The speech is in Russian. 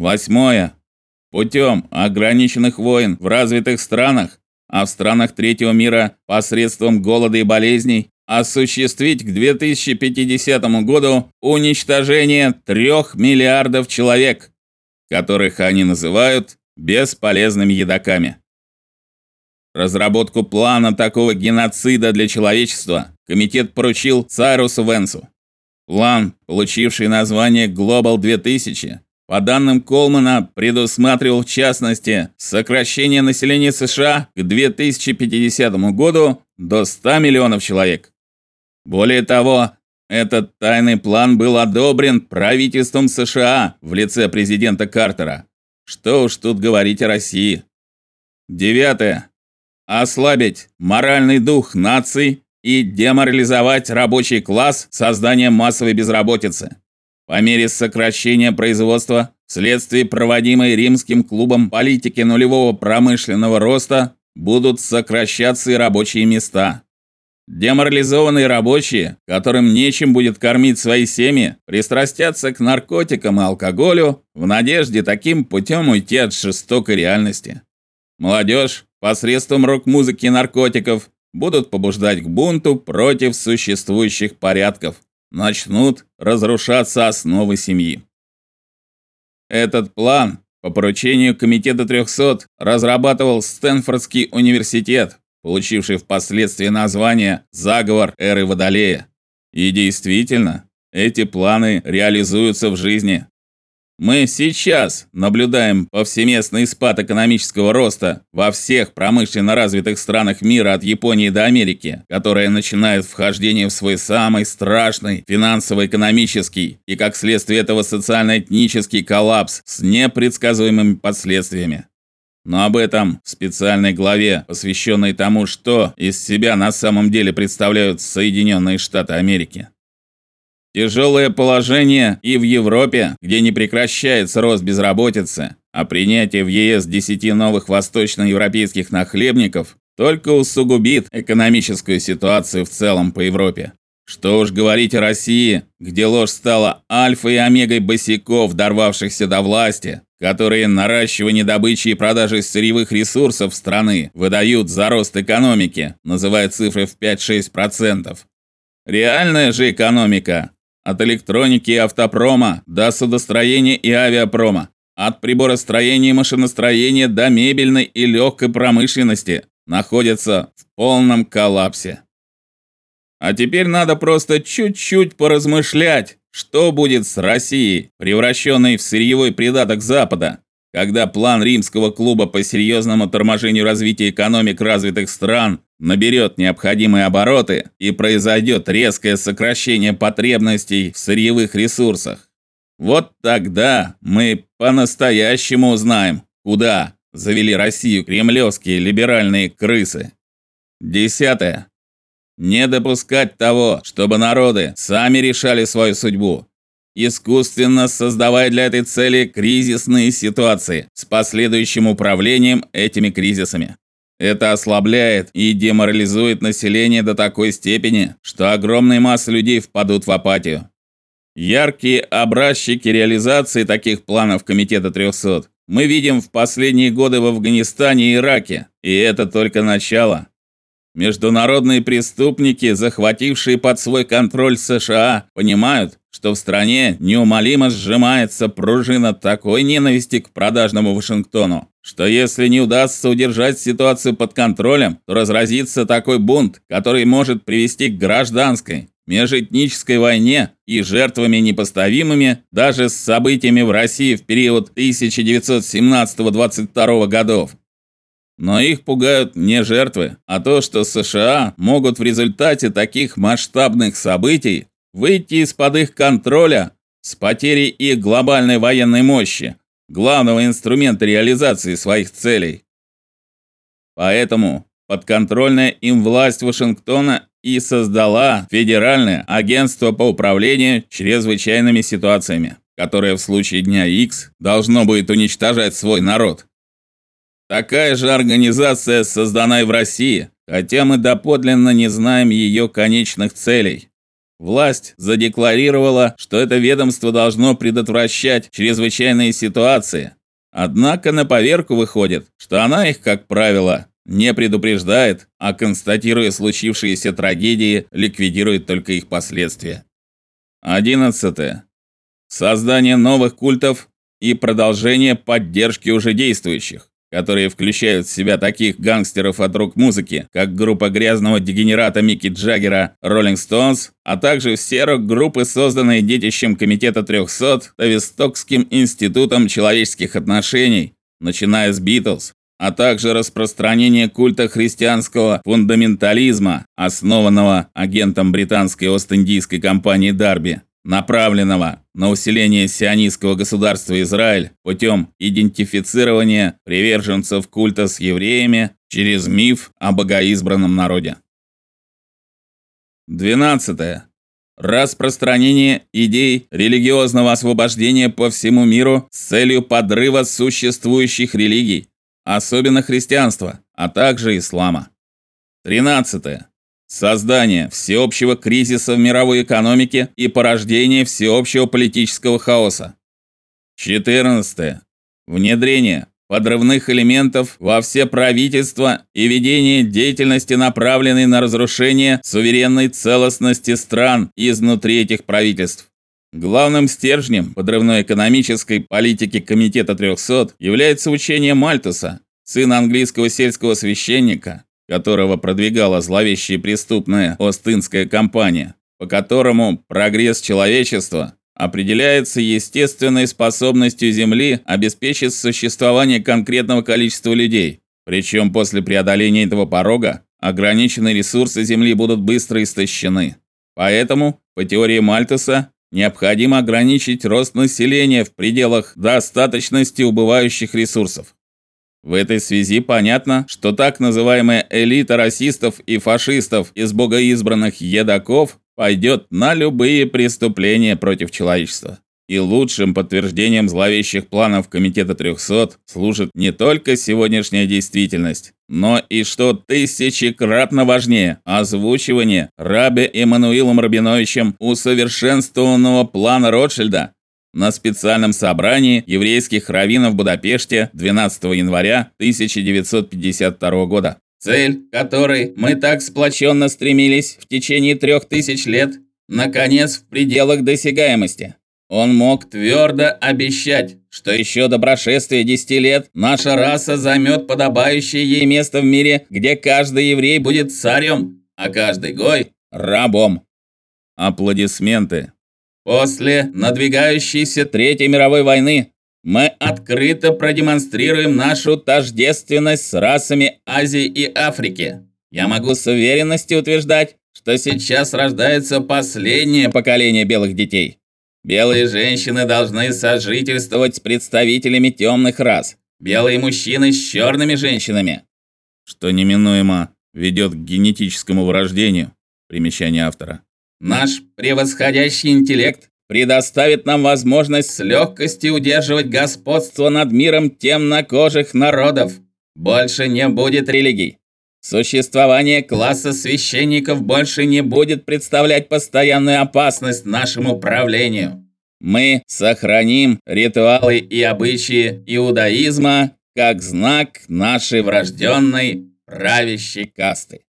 Восьмое. Путем ограниченных войн в развитых странах, а в странах третьего мира посредством голода и болезней осуществить к 2050 году уничтожение трех миллиардов человек, которых они называют бесполезными едоками. Разработку плана такого геноцида для человечества комитет поручил Цайрусу Венсу. План, получивший название Global 2000, по данным Колмана, предусматривал в частности сокращение населения США к 2050 году до 100 миллионов человек. Более того, этот тайный план был одобрен правительством США в лице президента Картера. Что уж тут говорить о России. Девятое. Ослабить моральный дух наций и деморализовать рабочий класс созданием массовой безработицы. По мере сокращения производства вследствие проводимой римским клубом политики нулевого промышленного роста будут сокращаться и рабочие места. Деморализованные рабочие, которым нечем будет кормить свои семьи, пристрастятся к наркотикам и алкоголю в надежде таким путем уйти от жестокой реальности. Молодежь посредством рок-музыки и наркотиков будут побуждать к бунту против существующих порядков. Начнут разрушаться основы семьи. Этот план по поручению комитета 300 разрабатывал Стэнфордский университет получивший впоследствии название «Заговор эры Водолея». И действительно, эти планы реализуются в жизни. Мы сейчас наблюдаем повсеместный спад экономического роста во всех промышленно развитых странах мира от Японии до Америки, которая начинает вхождение в свой самый страшный финансово-экономический и как следствие этого социально-этнический коллапс с непредсказуемыми последствиями. Но об этом в специальной главе, посвященной тому, что из себя на самом деле представляют Соединенные Штаты Америки. Тяжелое положение и в Европе, где не прекращается рост безработицы, а принятие в ЕС 10 новых восточноевропейских нахлебников только усугубит экономическую ситуацию в целом по Европе. Что уж говорить о России, где ложь стала альфой и омегой босиков, дорвавшихся до власти, которые наращивание добычи и продажи сырьевых ресурсов страны выдают за рост экономики, называя цифры в 5-6%. Реальная же экономика от электроники и автопрома до судостроения и авиапрома, от приборостроения и машиностроения до мебельной и легкой промышленности находится в полном коллапсе. А теперь надо просто чуть-чуть поразмышлять, что будет с Россией, превращенной в сырьевой придаток Запада, когда план Римского клуба по серьезному торможению развития экономик развитых стран наберет необходимые обороты и произойдет резкое сокращение потребностей в сырьевых ресурсах? Вот тогда мы по-настоящему узнаем, куда завели Россию кремлевские либеральные крысы. Десятое. Не допускать того, чтобы народы сами решали свою судьбу, искусственно создавая для этой цели кризисные ситуации с последующим управлением этими кризисами. Это ослабляет и деморализует население до такой степени, что огромные массы людей впадут в апатию. Яркие образчики реализации таких планов комитета 300 мы видим в последние годы в Афганистане и Ираке, и это только начало. Международные преступники, захватившие под свой контроль США, понимают, что в стране неумолимо сжимается пружина такой ненависти к продажному Вашингтону, что если не удастся удержать ситуацию под контролем, то разразится такой бунт, который может привести к гражданской, межэтнической войне и жертвами непоставимыми даже с событиями в России в период 1917-22 годов. Но их пугают не жертвы, а то, что США могут в результате таких масштабных событий выйти из-под их контроля с потерей их глобальной военной мощи, главного инструмента реализации своих целей. Поэтому подконтрольная им власть Вашингтона и создала Федеральное агентство по управлению чрезвычайными ситуациями, которое в случае дня X должно будет уничтожать свой народ. Такая же организация создана и в России, хотя мы доподлинно не знаем ее конечных целей. власть задекларировала, что это ведомство должно предотвращать чрезвычайные ситуации. Однако на поверку выходит, что она их, как правило, не предупреждает, а констатируя случившиеся трагедии, ликвидирует только их последствия. 11. Создание новых культов и продолжение поддержки уже действующих которые включают в себя таких гангстеров от рок-музыки, как группа грязного дегенерата Микки Джаггера Rolling Stones, а также все рок-группы, созданные детищем Комитета 300 Тавистокским институтом человеческих отношений, начиная с Beatles, а также распространение культа христианского фундаментализма, основанного агентом британской Ост-Индийской компании Дарби направленного на усиление сионистского государства Израиль путем идентифицирования приверженцев культа с евреями через миф о богоизбранном народе. 12. Распространение идей религиозного освобождения по всему миру с целью подрыва существующих религий, особенно христианства, а также ислама. 13. Создание всеобщего кризиса в мировой экономике и порождение всеобщего политического хаоса. 14. Внедрение подрывных элементов во все правительства и ведение деятельности, направленной на разрушение суверенной целостности стран изнутри этих правительств. Главным стержнем подрывной экономической политики Комитета 300 является учение Мальтуса, сына английского сельского священника, которого продвигала зловещая преступная Остинская компания, по которому прогресс человечества определяется естественной способностью Земли обеспечить существование конкретного количества людей. Причем после преодоления этого порога ограниченные ресурсы Земли будут быстро истощены. Поэтому, по теории Мальтуса, необходимо ограничить рост населения в пределах достаточности убывающих ресурсов. В этой связи понятно, что так называемая элита расистов и фашистов из богоизбранных едоков пойдет на любые преступления против человечества. И лучшим подтверждением зловещих планов комитета 300 служит не только сегодняшняя действительность, но и что тысячекратно важнее озвучивание Рабе Эммануилом Рабиновичем усовершенствованного плана Ротшильда на специальном собрании еврейских раввинов в Будапеште 12 января 1952 года. Цель, которой мы так сплоченно стремились в течение трех тысяч лет, наконец в пределах досягаемости. Он мог твердо обещать, что еще до прошествия 10 лет наша раса займет подобающее ей место в мире, где каждый еврей будет царем, а каждый гой рабом. Аплодисменты. После надвигающейся Третьей мировой войны мы открыто продемонстрируем нашу тождественность с расами Азии и Африки. Я могу с уверенностью утверждать, что сейчас рождается последнее поколение белых детей. Белые женщины должны сожительствовать с представителями темных рас, белые мужчины с черными женщинами, что неминуемо ведет к генетическому вырождению. Примечание автора. Наш превосходящий интеллект предоставит нам возможность с легкостью удерживать господство над миром темнокожих народов. Больше не будет религий. Существование класса священников больше не будет представлять постоянную опасность нашему правлению. Мы сохраним ритуалы и обычаи иудаизма как знак нашей врожденной правящей касты.